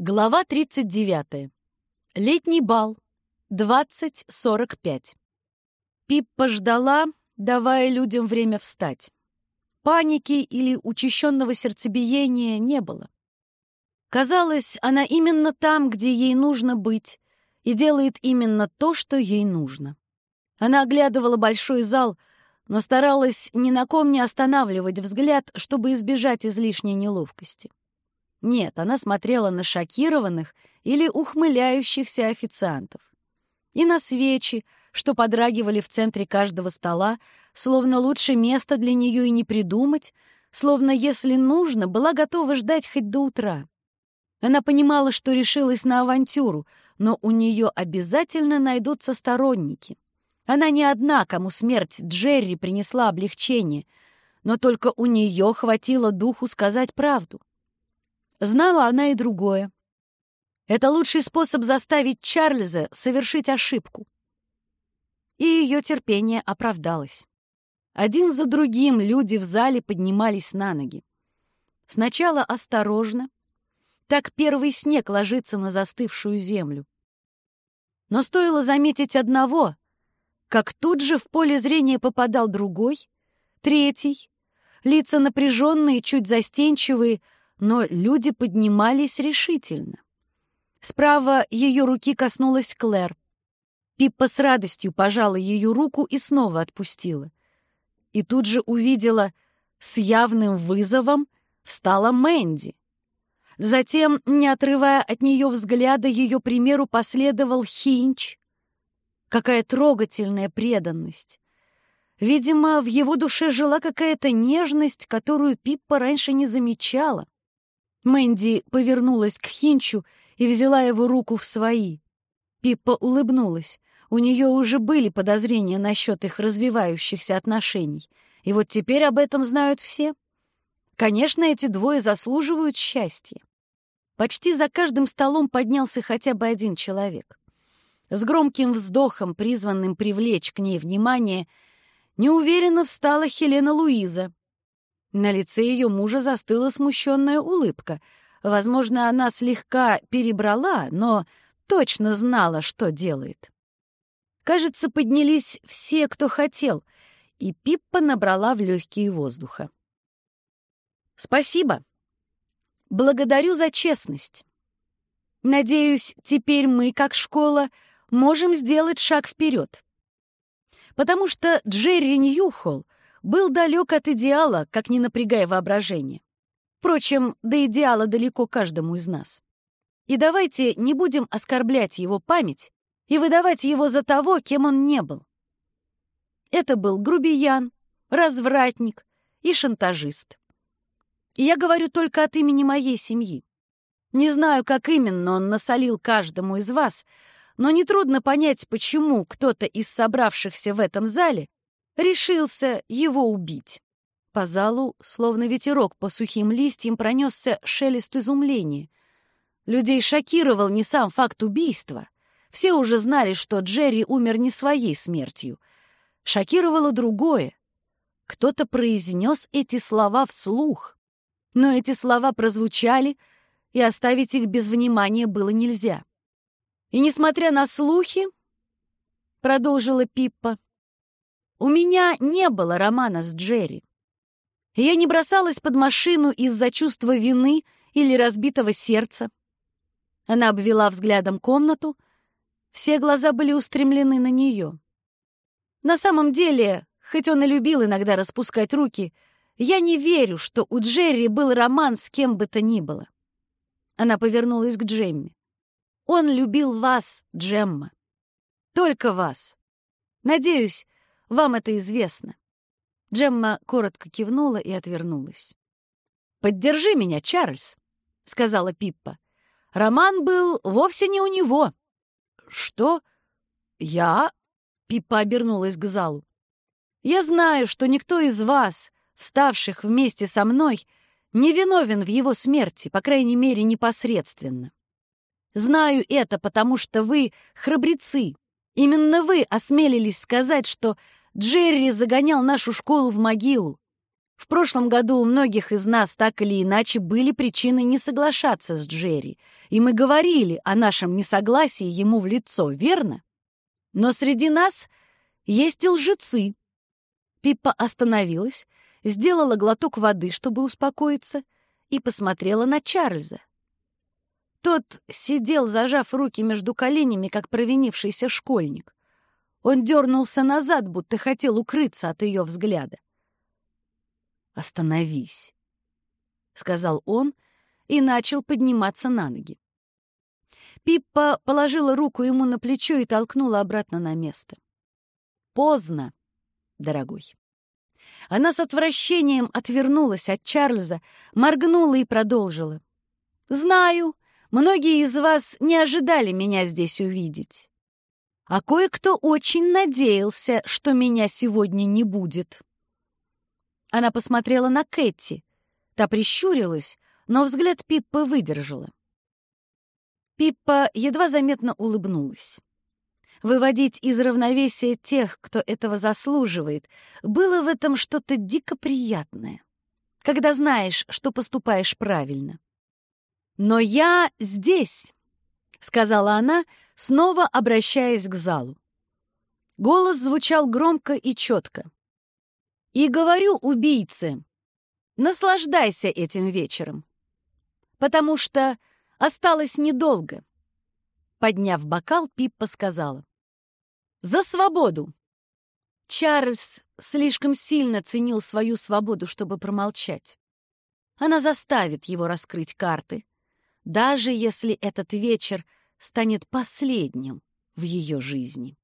Глава 39. Летний бал. 20.45. Пиппа ждала, давая людям время встать. Паники или учащенного сердцебиения не было. Казалось, она именно там, где ей нужно быть, и делает именно то, что ей нужно. Она оглядывала большой зал, но старалась ни на ком не останавливать взгляд, чтобы избежать излишней неловкости. Нет, она смотрела на шокированных или ухмыляющихся официантов. И на свечи, что подрагивали в центре каждого стола, словно лучше места для нее и не придумать, словно, если нужно, была готова ждать хоть до утра. Она понимала, что решилась на авантюру, но у нее обязательно найдутся сторонники. Она не одна, кому смерть Джерри принесла облегчение, но только у нее хватило духу сказать правду. Знала она и другое. Это лучший способ заставить Чарльза совершить ошибку. И ее терпение оправдалось. Один за другим люди в зале поднимались на ноги. Сначала осторожно, так первый снег ложится на застывшую землю. Но стоило заметить одного, как тут же в поле зрения попадал другой, третий, лица напряженные, чуть застенчивые — но люди поднимались решительно. Справа ее руки коснулась Клэр. Пиппа с радостью пожала ее руку и снова отпустила. И тут же увидела, с явным вызовом встала Мэнди. Затем, не отрывая от нее взгляда, ее примеру последовал Хинч. Какая трогательная преданность! Видимо, в его душе жила какая-то нежность, которую Пиппа раньше не замечала. Мэнди повернулась к Хинчу и взяла его руку в свои. Пиппа улыбнулась. У нее уже были подозрения насчет их развивающихся отношений. И вот теперь об этом знают все. Конечно, эти двое заслуживают счастья. Почти за каждым столом поднялся хотя бы один человек. С громким вздохом, призванным привлечь к ней внимание, неуверенно встала Хелена Луиза. На лице ее мужа застыла смущенная улыбка. Возможно, она слегка перебрала, но точно знала, что делает. Кажется, поднялись все, кто хотел, и Пиппа набрала в легкие воздуха. «Спасибо. Благодарю за честность. Надеюсь, теперь мы, как школа, можем сделать шаг вперед. Потому что Джерри Ньюхолл был далек от идеала, как не напрягая воображение. Впрочем, до идеала далеко каждому из нас. И давайте не будем оскорблять его память и выдавать его за того, кем он не был. Это был грубиян, развратник и шантажист. И я говорю только от имени моей семьи. Не знаю, как именно он насолил каждому из вас, но нетрудно понять, почему кто-то из собравшихся в этом зале решился его убить. По залу, словно ветерок по сухим листьям, пронесся шелест изумления. Людей шокировал не сам факт убийства. Все уже знали, что Джерри умер не своей смертью. Шокировало другое. Кто-то произнес эти слова вслух. Но эти слова прозвучали, и оставить их без внимания было нельзя. И несмотря на слухи, продолжила Пиппа, у меня не было романа с Джерри. Я не бросалась под машину из-за чувства вины или разбитого сердца. Она обвела взглядом комнату. Все глаза были устремлены на нее. На самом деле, хоть он и любил иногда распускать руки, я не верю, что у Джерри был роман с кем бы то ни было. Она повернулась к Джемме. Он любил вас, Джемма. Только вас. Надеюсь, вам это известно». Джемма коротко кивнула и отвернулась. «Поддержи меня, Чарльз», — сказала Пиппа. «Роман был вовсе не у него». «Что? Я?» — Пиппа обернулась к залу. «Я знаю, что никто из вас, вставших вместе со мной, не виновен в его смерти, по крайней мере, непосредственно. Знаю это, потому что вы храбрецы. Именно вы осмелились сказать, что Джерри загонял нашу школу в могилу. В прошлом году у многих из нас так или иначе были причины не соглашаться с Джерри, и мы говорили о нашем несогласии ему в лицо, верно? Но среди нас есть и лжецы. Пиппа остановилась, сделала глоток воды, чтобы успокоиться, и посмотрела на Чарльза. Тот сидел, зажав руки между коленями, как провинившийся школьник. Он дернулся назад, будто хотел укрыться от ее взгляда. «Остановись», — сказал он и начал подниматься на ноги. Пиппа положила руку ему на плечо и толкнула обратно на место. «Поздно, дорогой». Она с отвращением отвернулась от Чарльза, моргнула и продолжила. «Знаю, многие из вас не ожидали меня здесь увидеть. А кое-кто очень надеялся, что меня сегодня не будет». Она посмотрела на Кэти. Та прищурилась, но взгляд Пиппа выдержала. Пиппа едва заметно улыбнулась. Выводить из равновесия тех, кто этого заслуживает, было в этом что-то дико приятное, когда знаешь, что поступаешь правильно. «Но я здесь», — сказала она, снова обращаясь к залу. Голос звучал громко и четко. И говорю убийце, наслаждайся этим вечером, потому что осталось недолго. Подняв бокал, Пиппа сказала. «За свободу!» Чарльз слишком сильно ценил свою свободу, чтобы промолчать. Она заставит его раскрыть карты, даже если этот вечер станет последним в ее жизни.